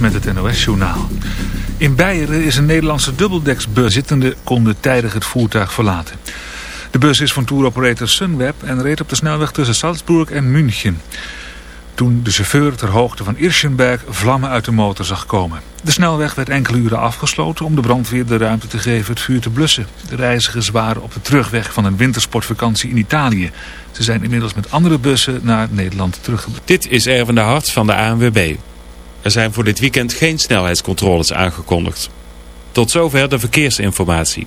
Met het NOS-journaal. In Beieren is een Nederlandse dubbeldeksbus. Zittenden konden tijdig het voertuig verlaten. De bus is van touroperator Sunweb en reed op de snelweg tussen Salzburg en München. Toen de chauffeur ter hoogte van Irschenberg vlammen uit de motor zag komen. De snelweg werd enkele uren afgesloten om de brandweer de ruimte te geven het vuur te blussen. De reizigers waren op de terugweg van een wintersportvakantie in Italië. Ze zijn inmiddels met andere bussen naar Nederland teruggebracht. Dit is Erwin de Hart van de ANWB. Er zijn voor dit weekend geen snelheidscontroles aangekondigd. Tot zover de verkeersinformatie.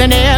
In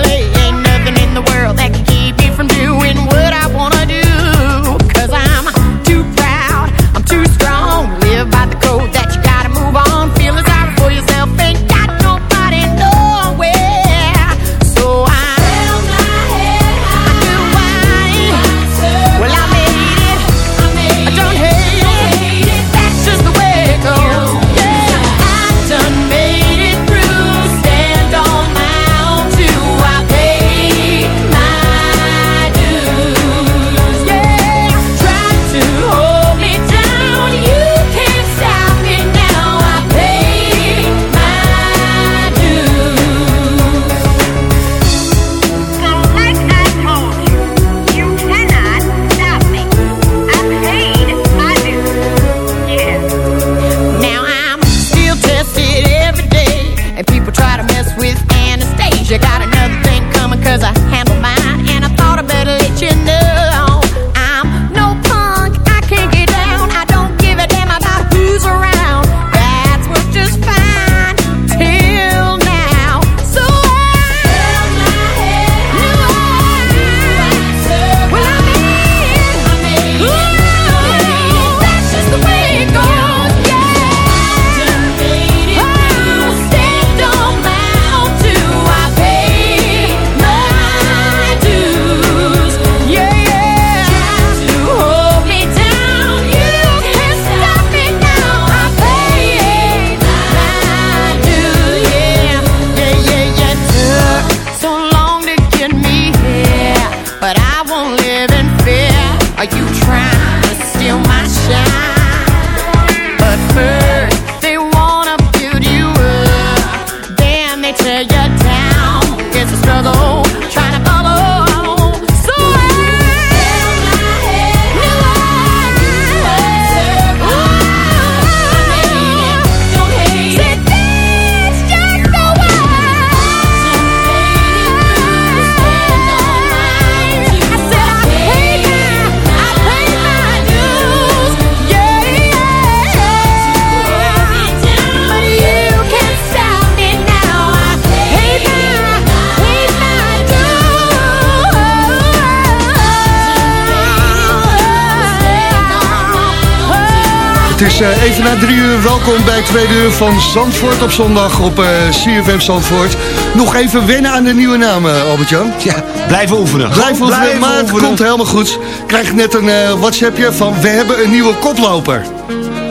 is eh, even na drie uur. Welkom bij het tweede uur van Zandvoort op zondag op eh, CFM Zandvoort. Nog even wennen aan de nieuwe namen, Albert-Jan. Ja, blijven oefenen. Blijf Gewoon oefenen, blijven maar het oefenen. komt helemaal goed. Krijg net een eh, WhatsAppje van we hebben een nieuwe koploper.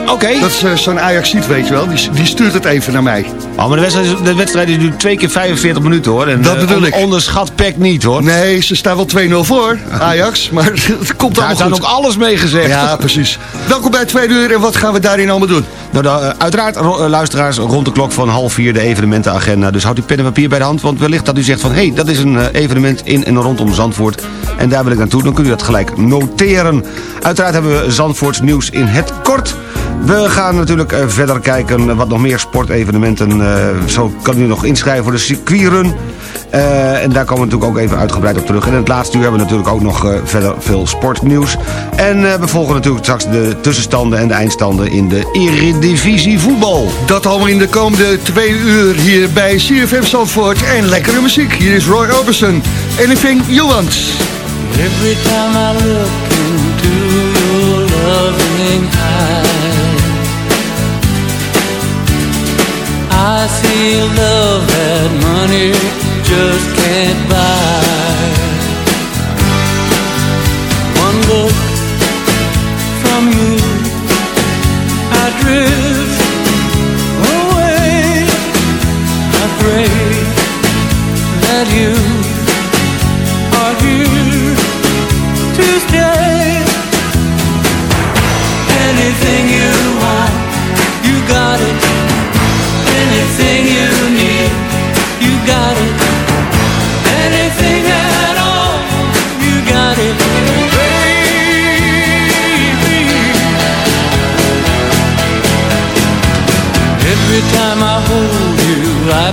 Oké. Dat is zo'n Ajaxiet, weet je wel. Die, die stuurt het even naar mij. Oh, maar de wedstrijd, is, de wedstrijd is nu twee keer 45 minuten hoor. En, Dat eh, bedoel on- ik. Onderschat PEC niet hoor. Nee, ze staan wel 2-0 voor, Ajax. Maar het komt Daar allemaal is goed. dan ook alles mee gezegd. Ja, precies. Welkom bij tweede uur en wat gaan we daarin allemaal doen? Nou, eh, uiteraard, eh, luisteraars, rond de klok van half vier de evenementenagenda. Dus houd uw pen en papier bij de hand. Want wellicht dat u zegt van... hé, hey, dat is een evenement in en rondom Zandvoort. En daar wil ik naartoe. Dan kunt u dat gelijk noteren. Uiteraard hebben we Zandvoorts nieuws in het kort. We gaan natuurlijk eh, verder kijken wat nog meer sportevenementen. eh, zo kan u nog inschrijven voor de circuitrun. Eh, en daar komen we natuurlijk ook even uitgebreid op terug. En in het laatste uur hebben we natuurlijk ook nog eh, verder veel sportnieuws. En eh, we volgen natuurlijk straks de tussenstanden en de eindstanden in de Eredivisie voetbal. Dat allemaal in de komende twee uur hier bij CFM Zandvoort. En lekkere muziek. Hier is Roy Orbison. Anything you want. Every time I look into your loving eyes, I see love that money just can't buy. One look from you, I drift away. I pray that you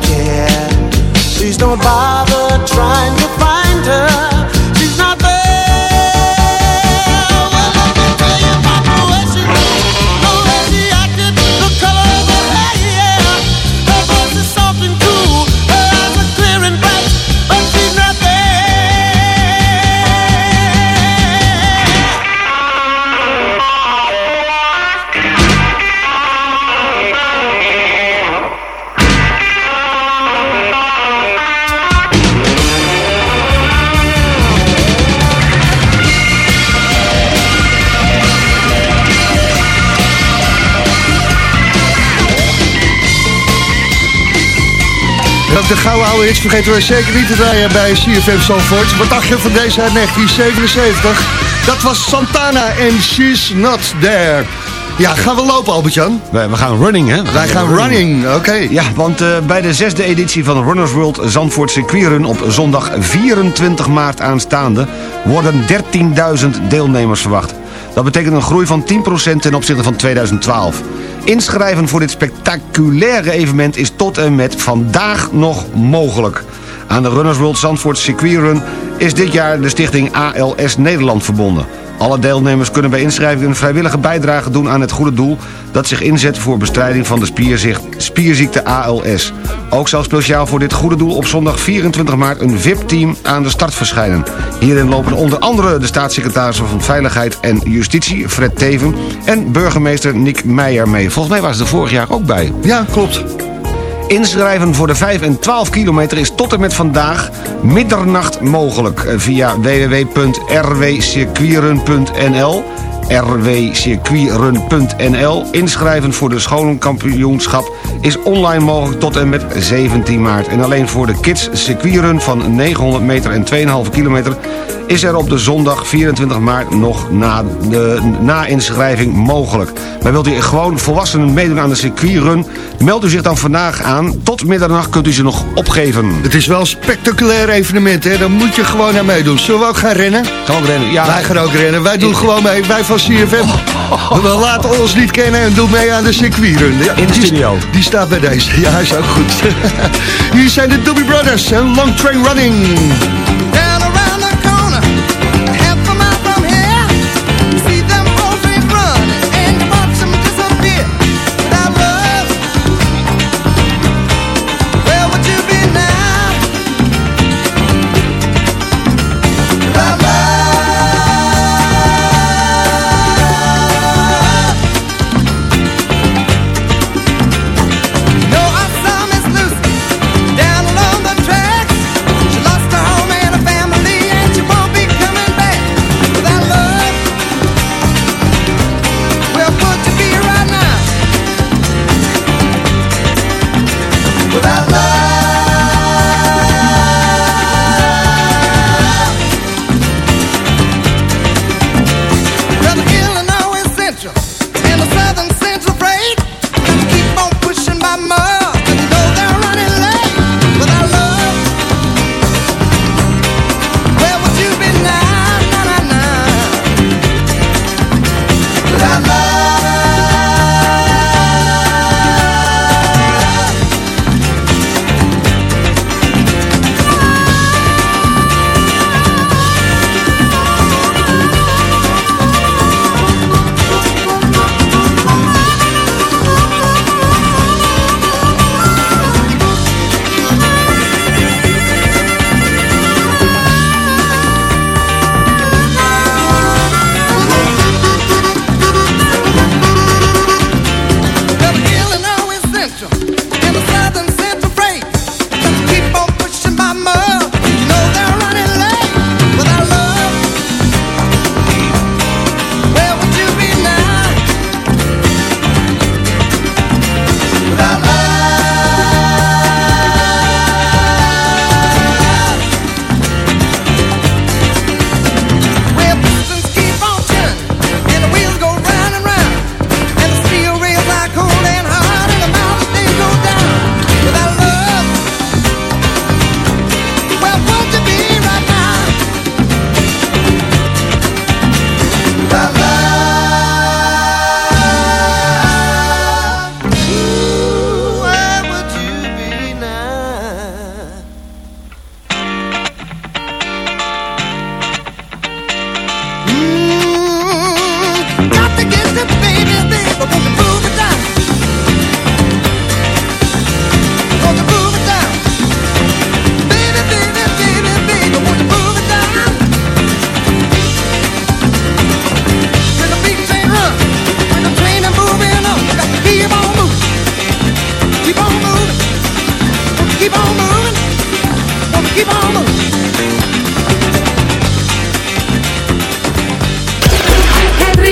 Care? Please don't bother hits vergeten we zeker niet te draaien bij CFM Zandvoort. Wat dacht je van deze uit 1977? Dat was Santana en She's Not There. Ja, gaan we lopen, Albert-Jan? Wij, we gaan running, hè? Wij gaan running, oké. Ja, want eh, bij de zesde editie van de Runners World Zandvoort Circuitrun op zondag 24 maart aanstaande worden 13.000 deelnemers verwacht. Dat betekent een groei van 10% ten opzichte van 2012. Inschrijven voor dit spectaculaire evenement is tot en met vandaag nog mogelijk. Aan de Runners World Zandvoort Circuitrun is dit jaar de stichting ALS Nederland verbonden. Alle deelnemers kunnen bij inschrijving een vrijwillige bijdrage doen aan het goede doel... dat zich inzet voor bestrijding van de spierziekte ALS. Ook zal speciaal voor dit goede doel op zondag 24 maart een VIP-team aan de start verschijnen. Hierin lopen onder andere de staatssecretaris van Veiligheid en Justitie, Fred Teven... en burgemeester Nick Meijer mee. Volgens mij was ze er vorig jaar ook bij. Ja, klopt. Inschrijven voor de 5 en 12 kilometer is tot en met vandaag middernacht mogelijk eh, via www.rwcircuitrun.nl rwcircuitrun.nl Inschrijven voor de scholenkampioenschap is online mogelijk tot en met 17 maart. En alleen voor de kids circuitrun van 900 meter en 2,5 kilometer is er op de zondag 24 maart nog na, de, na inschrijving mogelijk. Maar wilt u gewoon volwassenen meedoen aan de circuitrun? Meld u zich dan vandaag aan. Tot middernacht kunt u ze nog opgeven. Het is wel een spectaculair evenement, hè? Daar moet je gewoon aan meedoen. Zullen we ook gaan rennen? Gaan we rennen? Ja. Wij gaan ook rennen. Wij doen gewoon mee. Wij van CFM. We laten ons niet kennen en doen mee aan de circuitrun. Ja, In de die- studio. Die staat bij deze. Ja, hij is ook goed. Hier zijn de Doobie Brothers en Long Train Running.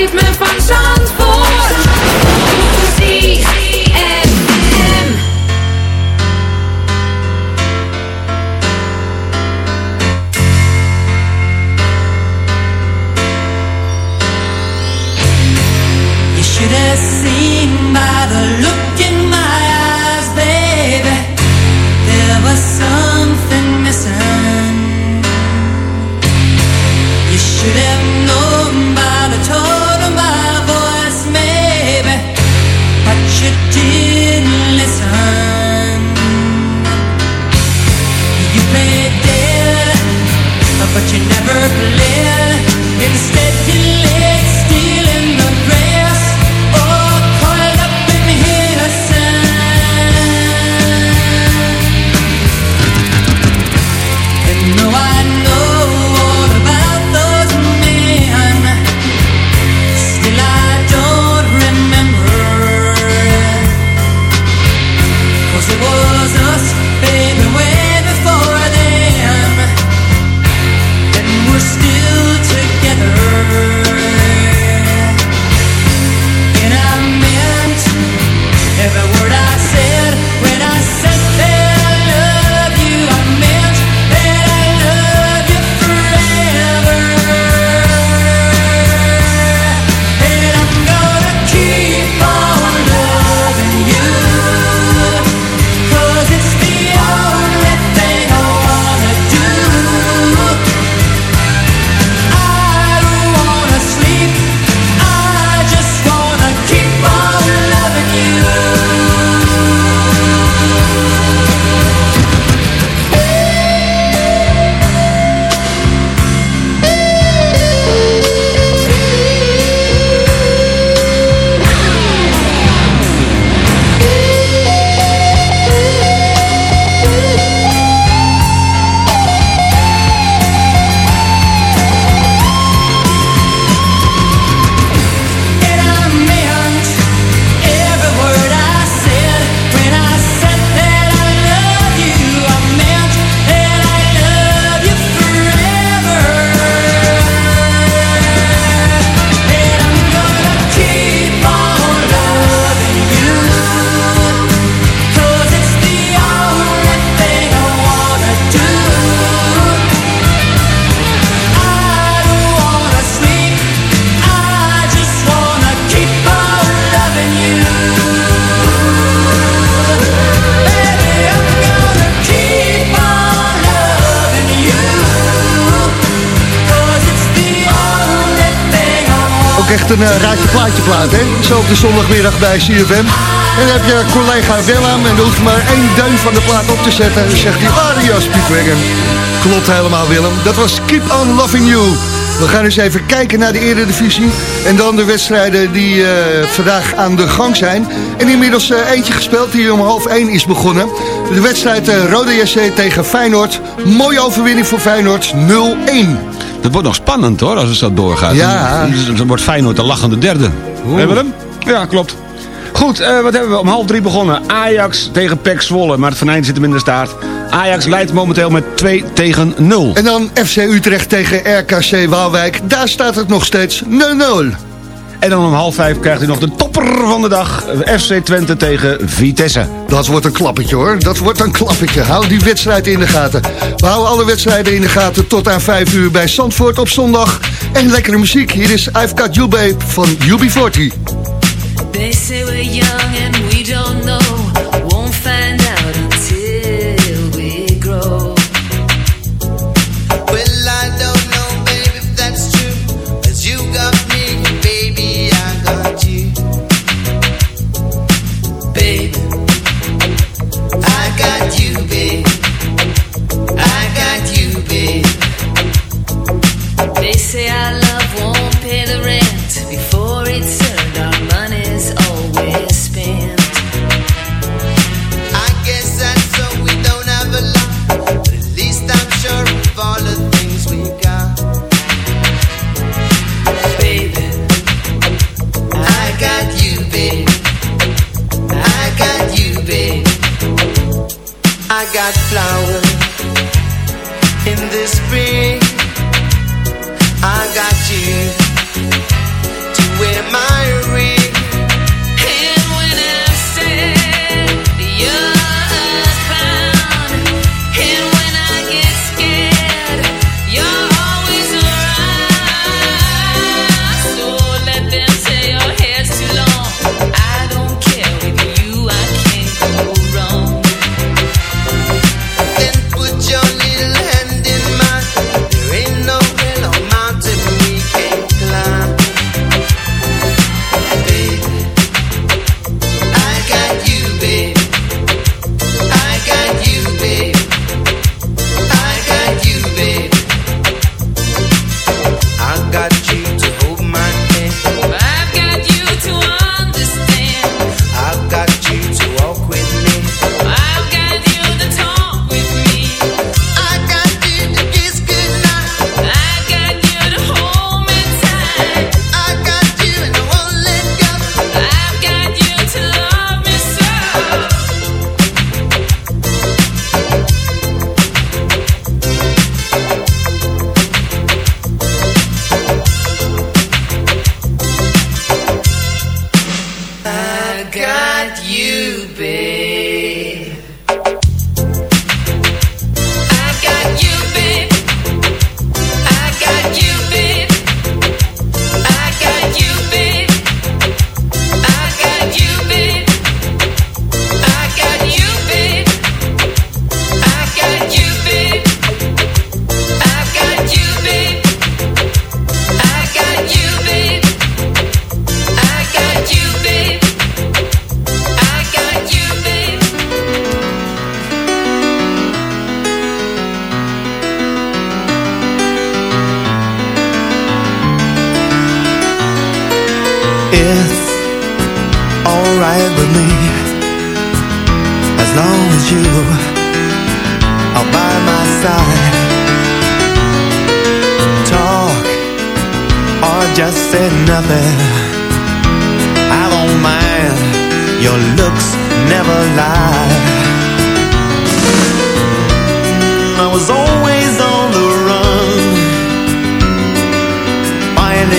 rief mir von Chance. De zondagmiddag bij CFM. En dan heb je collega Willem en er hoeft maar één deun van de plaat op te zetten. En dan zegt hij, Ario Speedwagon. Klopt helemaal, Willem. Dat was Keep On Loving You. We gaan eens even kijken naar de Eredivisie. En dan de wedstrijden die eh, vandaag aan de gang zijn. En inmiddels eh, eentje gespeeld die om half één is begonnen. De wedstrijd eh, Rode JC tegen Feyenoord. Mooie overwinning voor Feyenoord, 0-1. Dat wordt nog spannend hoor, als het zo doorgaat. Ja. Dan, dan wordt Feyenoord de lachende derde. Hebben we hem? Ja, klopt. Goed, eh, wat hebben we om half drie begonnen? Ajax tegen PEC Zwolle, maar het venijn zit hem in de staart. Ajax leidt momenteel met 2 tegen 0. En dan FC Utrecht tegen RKC Waalwijk. Daar staat het nog steeds 0-0. En dan om half vijf krijgt u nog de topper van de dag. FC Twente tegen Vitesse. Dat wordt een klappertje hoor. Dat wordt een klappertje. Hou die wedstrijd in de gaten. We houden alle wedstrijden in de gaten tot aan 5 uur bij Zandvoort op zondag. En lekkere muziek. Hier is I've Got You Babe van UB40. They say we're young and we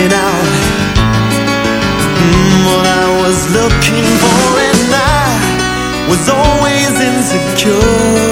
finding out mm, what I was looking for, and I was always insecure.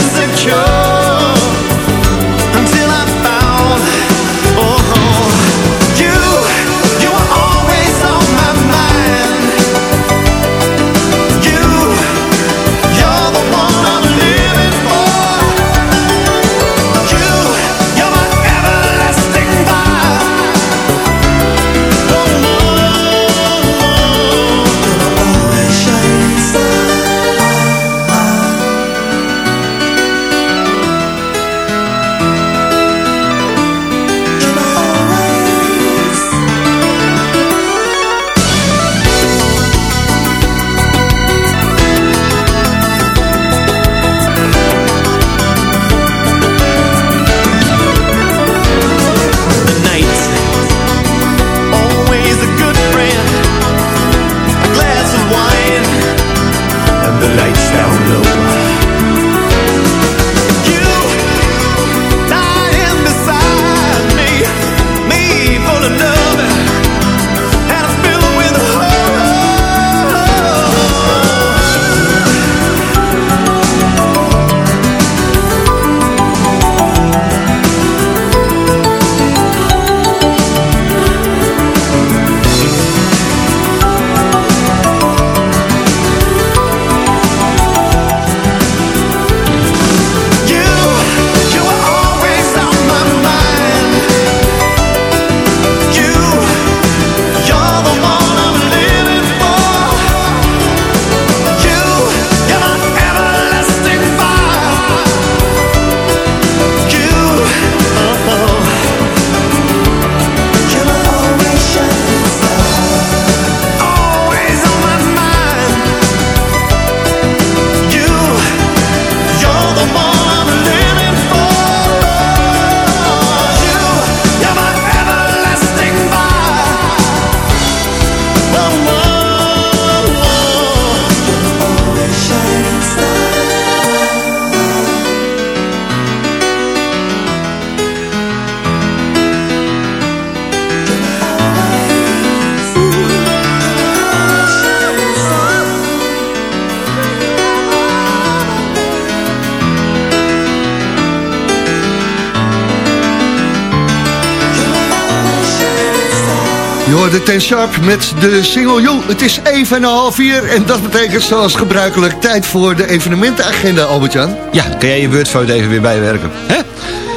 Sharp met de single. Het is even en een half uur en dat betekent zoals gebruikelijk tijd voor de evenementenagenda, Albert-Jan. Ja, kan jij je beurtfout even weer bijwerken? Hè?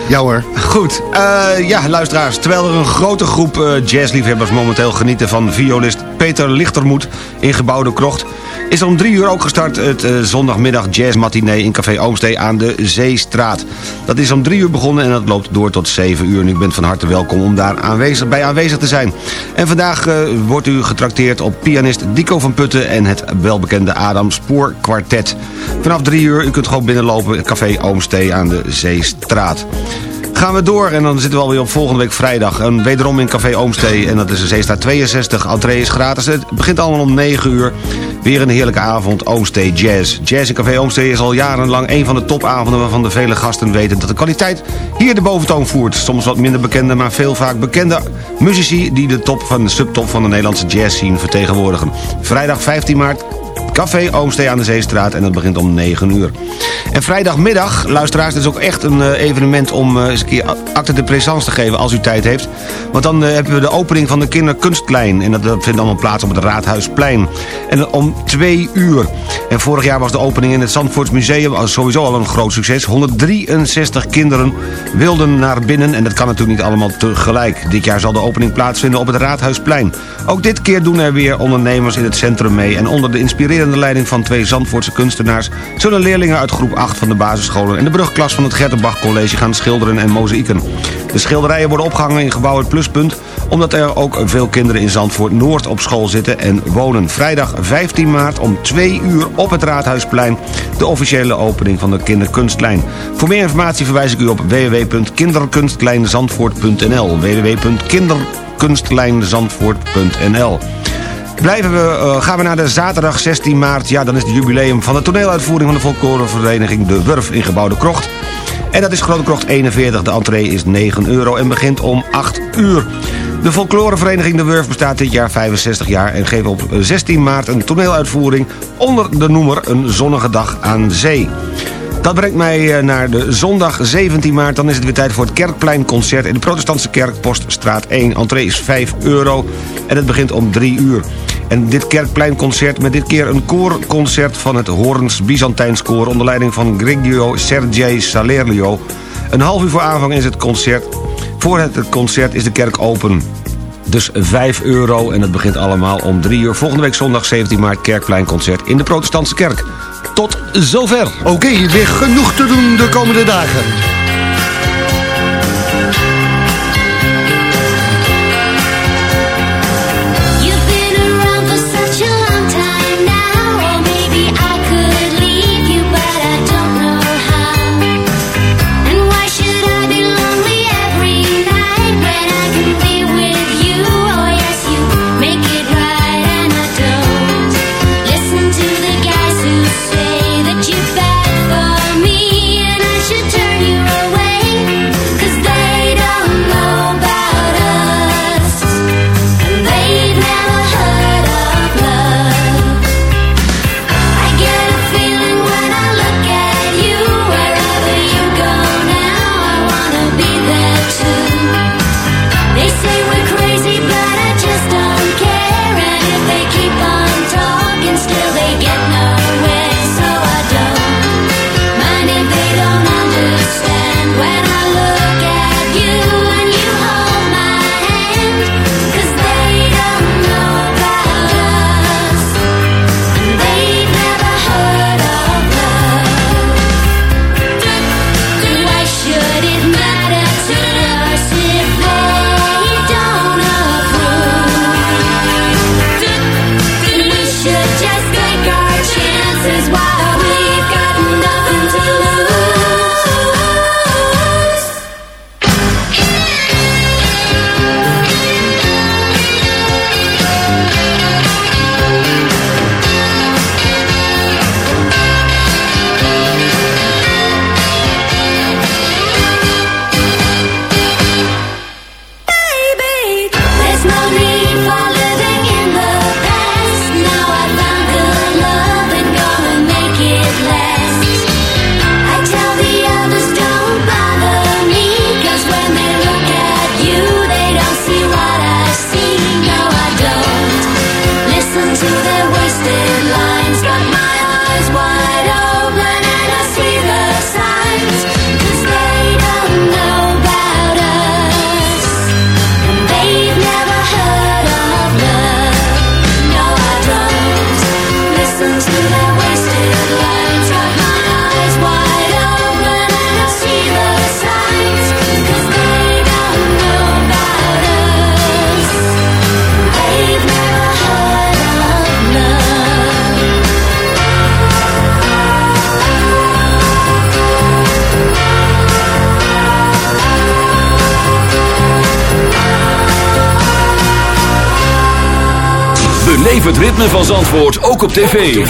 Ja hoor. Goed, eh, ja luisteraars, terwijl er een grote groep eh, jazzliefhebbers momenteel genieten van violist Peter Lichtermoed in gebouwde krocht, is om drie uur ook gestart het eh, zondagmiddag jazzmatinee in Café Oomstee aan de Zeestraat. Dat is om drie uur begonnen en dat loopt door tot zeven uur. En u bent van harte welkom om daar aanwezig, bij aanwezig te zijn. En vandaag eh, wordt u getrakteerd op pianist Dico van Putten en het welbekende Adam Spoor Quartet. Vanaf drie uur, u kunt gewoon binnenlopen, Café Oomstee aan de Zeestraat. Gaan we door en dan zitten we alweer op volgende week vrijdag. En wederom in Café Oomstee en dat is de Zeestraat 62. Entree is gratis. Het begint allemaal om 9 uur. Weer een heerlijke avond, Oomstee Jazz. Jazz in Café Oomstee is al jarenlang een van de topavonden... waarvan de vele gasten weten dat de kwaliteit hier de boventoon voert. Soms wat minder bekende, maar veel vaak bekende muzici... die de top van de subtop van de Nederlandse jazz scene vertegenwoordigen. Vrijdag 15 maart Café Oomstee aan de Zeestraat en dat begint om 9 uur. En vrijdagmiddag, luisteraars, dat is ook echt een eh, evenement om eh, eens een keer acte de présence te geven als u tijd heeft. Want dan eh, hebben we de opening van de Kinderkunstklein. En dat, vindt allemaal plaats op het Raadhuisplein. En om 2 uur. En vorig jaar was de opening in het Zandvoorts Museum al- sowieso al een groot succes. 163 kinderen wilden naar binnen en dat kan natuurlijk niet allemaal tegelijk. Dit jaar zal de opening plaatsvinden op het Raadhuisplein. Ook dit keer doen er weer ondernemers in het centrum mee. En onder de inspirerende leiding van twee Zandvoortse kunstenaars... zullen leerlingen uit groep 8 van de basisscholen... en de brugklas van het Gertenbach College gaan schilderen en mozaïeken. De schilderijen worden opgehangen in gebouw Het Pluspunt... omdat er ook veel kinderen in Zandvoort Noord op school zitten en wonen. Vrijdag 15 maart om 2 uur op het Raadhuisplein... de officiële opening van de Kinderkunstlijn. Voor meer informatie verwijs ik u op www.kinderkunstlijnzandvoort.nl www.kinderkunstlijnzandvoort.nl Blijven we, eh, gaan we naar de zaterdag 16 maart. Ja, dan is het jubileum van de toneeluitvoering van de folklorevereniging De Wurf in Gebouw de Krocht. En dat is Grote Krocht 41. De entree is 9 euro en begint om 8 uur. De folklorevereniging De Wurf bestaat dit jaar 65 jaar... en geeft op 16 maart een toneeluitvoering onder de noemer Een Zonnige Dag aan Zee. Dat brengt mij eh, naar de zondag 17 maart. Dan is het weer tijd voor het Kerkpleinconcert... in de protestantse kerk Poststraat 1. Entree is 5 euro en het begint om 3 uur. En dit Kerkpleinconcert met dit keer een koorconcert... van het Horens Byzantijns Koor... onder leiding van Grigio Sergei Salerlio. Een half uur voor aanvang is het concert. Voor het concert is de kerk open. Dus 5 euro en het begint allemaal om 3 uur. Volgende week zondag 17 maart Kerkpleinconcert in de protestantse kerk. Tot zover. Oké, weer genoeg te doen de komende dagen. op tv.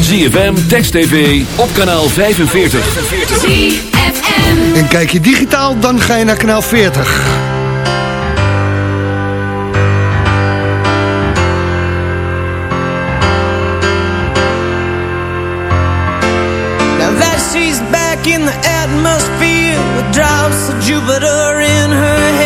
ZFM, Text TV, op kanaal 45. En kijk je digitaal, dan ga je naar kanaal 40. Back in the atmosphere... with Jupiter in her.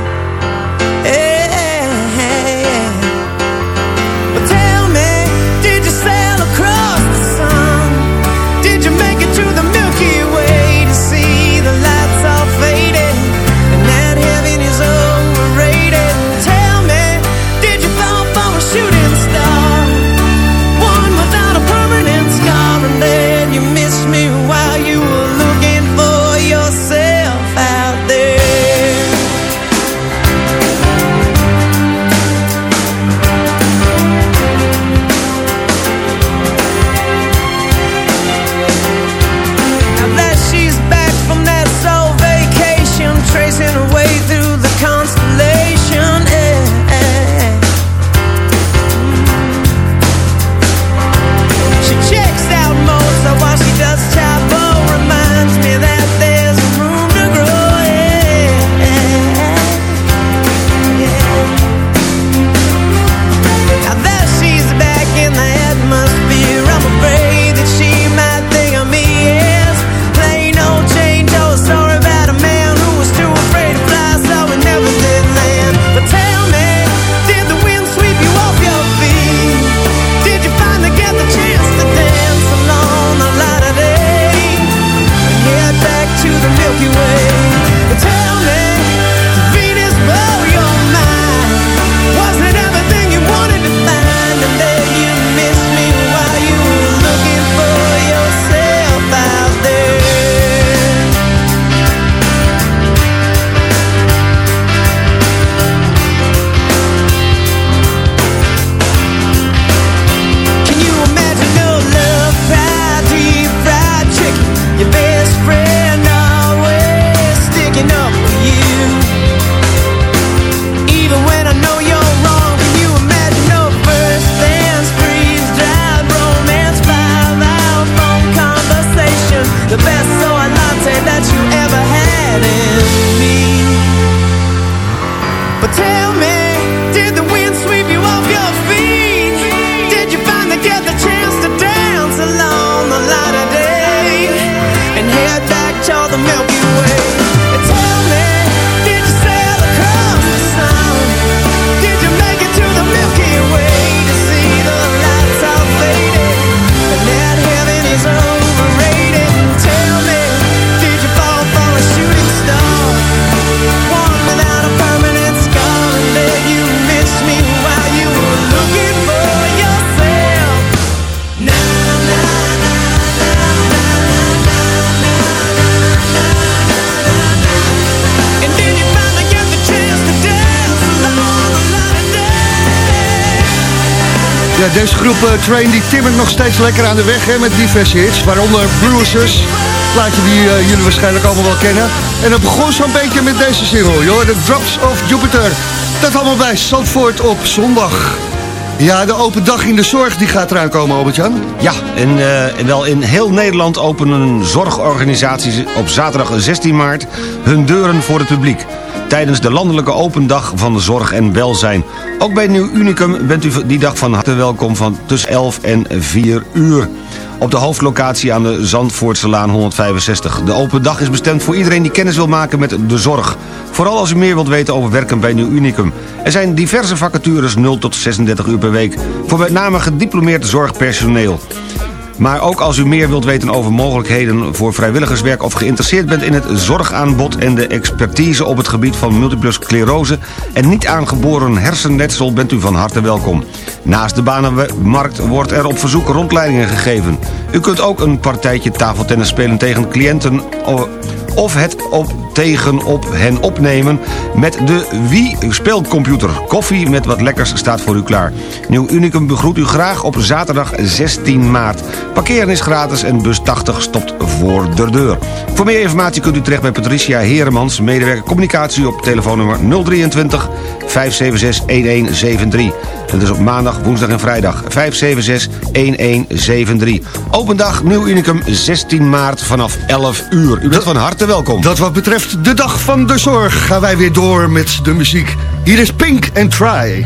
Ja, deze groep eh, Train die timmert nog steeds lekker aan de weg hè, met diverse hits. Waaronder Bruisers, plaatje die eh, jullie waarschijnlijk allemaal wel kennen. En dat begon zo'n beetje met deze single, joh, The Drops of Jupiter. Dat allemaal bij Zandvoort op zondag. Ja, de open dag in de zorg die gaat eraan komen, Albert-Jan. Ja, en, eh, wel in heel Nederland openen zorgorganisaties op zaterdag 16 maart hun deuren voor het publiek. Tijdens de landelijke open dag van zorg en welzijn. Ook bij Nieuw Unicum bent u die dag van harte welkom van tussen 11 en 4 uur. Op de hoofdlocatie aan de Zandvoortselaan 165. De open dag is bestemd voor iedereen die kennis wil maken met de zorg. Vooral als u meer wilt weten over werken bij Nieuw Unicum. Er zijn diverse vacatures 0 tot 36 uur per week. Voor met name gediplomeerd zorgpersoneel. Maar ook als u meer wilt weten over mogelijkheden voor vrijwilligerswerk... of geïnteresseerd bent in het zorgaanbod en de expertise op het gebied van multiple sclerose... en niet aangeboren hersennetsel bent u van harte welkom. Naast de banenmarkt wordt er op verzoek rondleidingen gegeven. U kunt ook een partijtje tafeltennis spelen tegen cliënten of het op, tegen op hen opnemen met de Wii-speelcomputer. Koffie met wat lekkers staat voor u klaar. Nieuw Unicum begroet u graag op zaterdag 16 maart. Parkeren is gratis en bus 80 stopt voor de deur. Voor meer informatie kunt u terecht bij Patricia Heremans... medewerker communicatie op telefoonnummer 023 576 1173. Dat is op maandag, woensdag en vrijdag. 576-1173. Opendag, Nieuw Unicum, 16 maart vanaf 11 uur. U bent van harte welkom. Dat wat betreft de dag van de zorg gaan wij weer door met de muziek. Hier is Pink and Try.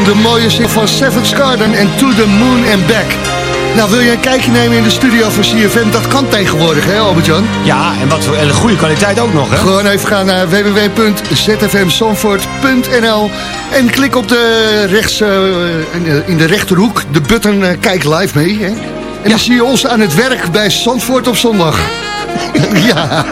de mooie zin van Seventh Garden en To The Moon and Back. Nou, wil je een kijkje nemen in de studio van CFM? Dat kan tegenwoordig, hè Albert-Jan? Ja, en wat voor en goede kwaliteit ook nog, hè? Gewoon even gaan naar www.zfmsonvoort.nl en klik op de rechts, eh, in de rechterhoek de button eh, Kijk Live mee, hè? En dan zie je ons aan het werk bij Zandvoort op zondag. ja.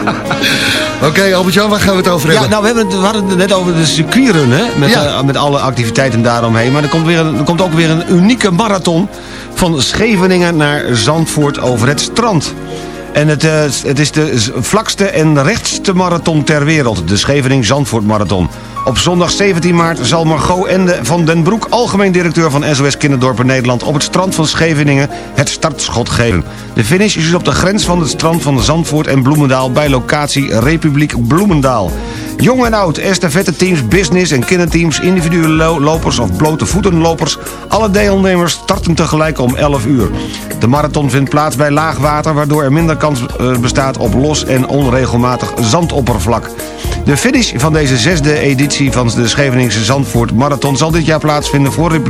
Oké, Albert-Jan, waar gaan we het over hebben? Ja, nou, we, hebben het, hadden het net over de circuitrun, hè? Met, eh, met alle activiteiten daaromheen. Maar er komt, weer, er komt ook weer een unieke marathon van Scheveningen naar Zandvoort over het strand het, eh, het is de vlakste en rechtste marathon ter wereld, de Schevening-Zandvoort Marathon. Op zondag 17 maart zal Margot Ende van den Broek, algemeen directeur van SOS Kinderdorpen Nederland, op het strand van Scheveningen het startschot geven. De finish is op de grens van het strand van Zandvoort en Bloemendaal bij locatie Republiek Bloemendaal. Jong en oud, estafette teams, business en kinderteams, individuele lo- lopers of blote voetenlopers. Alle deelnemers starten tegelijk om 11 uur. De marathon vindt plaats bij laag water, waardoor er minder kans eh, bestaat op los en onregelmatig zandoppervlak. De finish van deze zesde editie van de Scheveningse Zandvoort Marathon zal dit jaar plaatsvinden voor,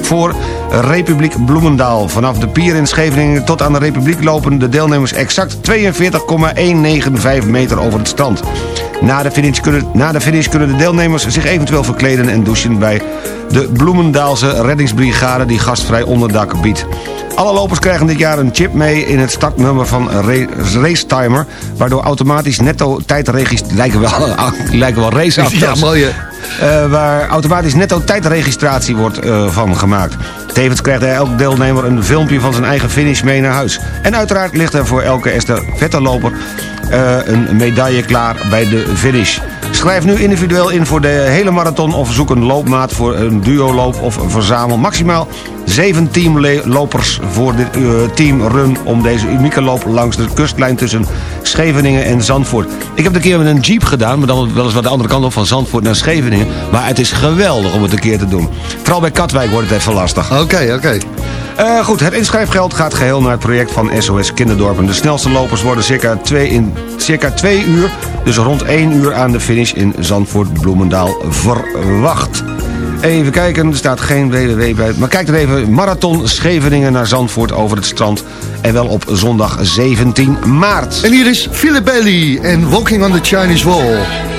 voor Republiek Bloemendaal. Vanaf de pier in Scheveningen tot aan de Republiek lopen de deelnemers exact 42,195 meter over het strand. Na de, finish kunnen, na de finish kunnen de deelnemers zich eventueel verkleden en douchen bij de Bloemendaalse reddingsbrigade die gastvrij onderdak biedt. Alle lopers krijgen dit jaar een chip mee in het startnummer van Ra- Racetimer... waardoor automatisch netto tijdregistratie... lijken wel, lijken wel raceauto's. Ja, mooi, hè? Eh, waar automatisch netto tijdregistratie wordt eh, van gemaakt. Tevens krijgt er elk deelnemer een filmpje van zijn eigen finish mee naar huis. En uiteraard ligt er voor elke estafetteloper eh een medaille klaar bij de finish. Schrijf nu individueel in voor de hele marathon of zoek een loopmaat voor een duoloop of verzamel maximaal 7 teamlopers voor dit eh, teamrun om deze unieke loop langs de kustlijn tussen Scheveningen en Zandvoort. Ik heb het een keer met een jeep gedaan, maar dan weliswaar de andere kant op van Zandvoort naar Scheveningen. Maar het is geweldig om het een keer te doen. Vooral bij Katwijk wordt het even lastig. Oké, oké. Eh, goed, het inschrijfgeld gaat geheel naar het project van SOS Kinderdorpen. De snelste lopers worden circa twee, in, circa twee uur, dus rond 1 uur aan de finish in Zandvoort-Bloemendaal verwacht. Even kijken, er staat geen www bij. Maar kijk er even, Marathon Scheveningen naar Zandvoort over het strand. En wel op zondag 17 maart. En hier is Philip en Walking on the Chinese Wall.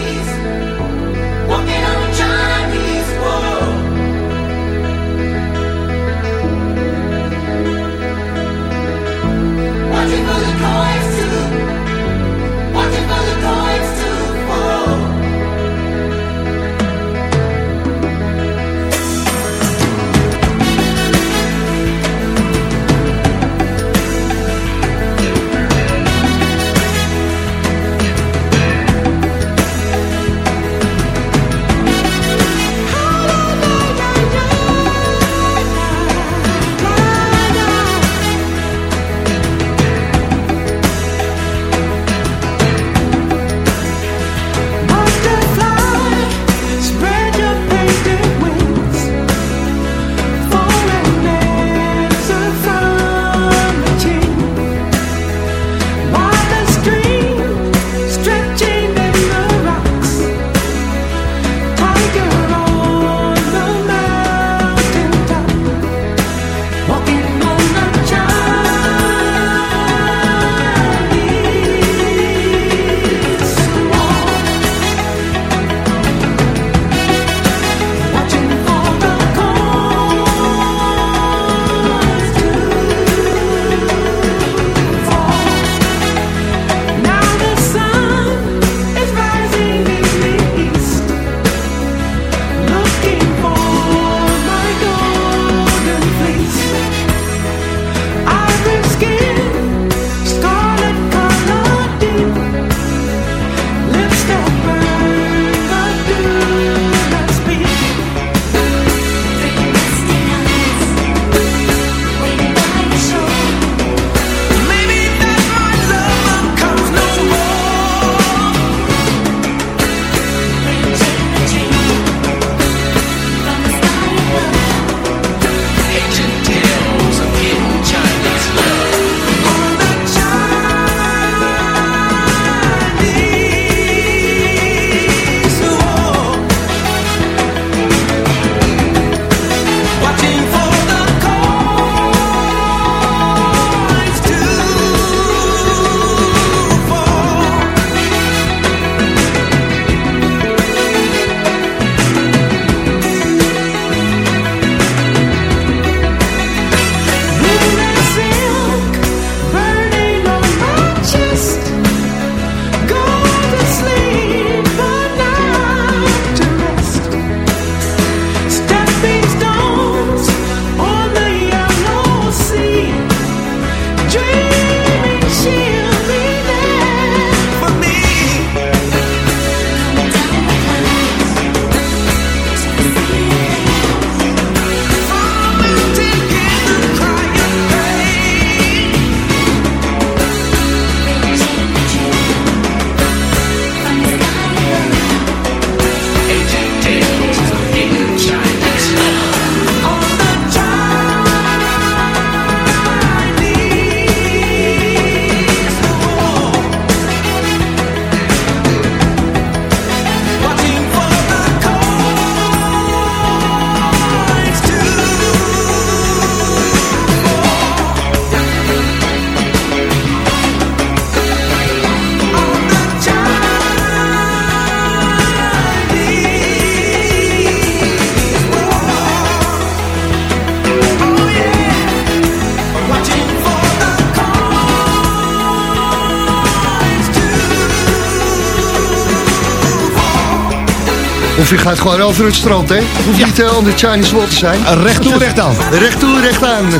Je gaat gewoon over het strand, hè? Hoeft niet uh, on the Chinese wall te zijn. recht toe, recht aan. Recht toe, recht aan. Uh,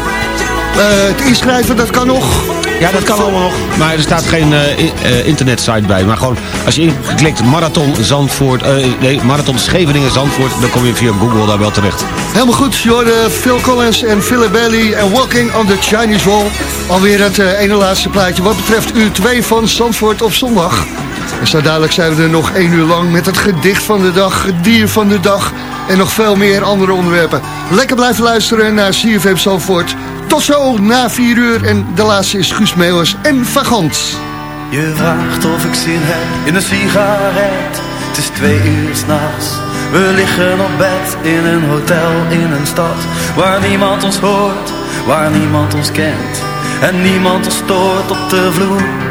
het inschrijven, dat kan nog. Ja, dat kan allemaal nog. Maar er staat geen uh, internetsite bij. Maar gewoon, als je inklikt Marathon Zandvoort... nee, Marathon Scheveningen Zandvoort... dan kom je via Google daar wel terecht. Helemaal goed. Je Phil Collins en Philip Bailey en Walking on the Chinese Wall. Alweer het ene laatste plaatje wat betreft uur 2 van Zandvoort op zondag. En zo dadelijk zijn we er nog één uur lang met het gedicht van de dag, het dier van de dag... en nog veel meer andere onderwerpen. Lekker blijven luisteren naar CFM Zandvoort... Tot zo na 4 uur en de laatste is Guus Meeuwers en Vagant. Je vraagt of ik zin heb in een sigaret. Het is twee uur s'nachts. We liggen op bed in een hotel in een stad waar niemand ons hoort, waar niemand ons kent en niemand ons stoort op de vloer.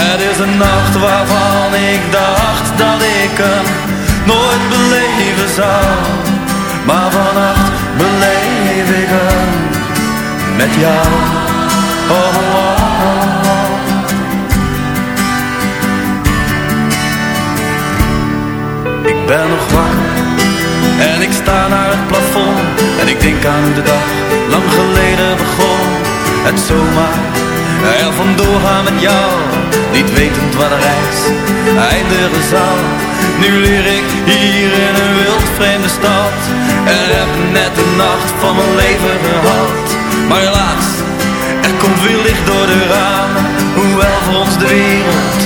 Het is een nacht waarvan ik dacht dat ik hem nooit beleven zou maar vannacht beleef ik hem met jou. Oh, oh, oh. Ik ben nog warm en ik sta naar het plafond en ik denk aan de dag lang geleden begon. Het zomaar er vandoor gaan met jou, niet wetend waar de reis eindigen zal. Nu leer ik hier in een wild vreemde stad. En heb net de nacht van mijn leven gehad. Maar helaas, er komt weer licht door de ramen. Hoewel voor ons de wereld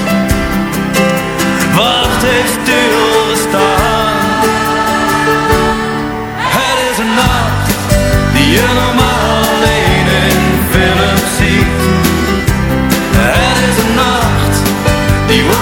Wacht heeft stilgestaan. Het is een nacht die je normaal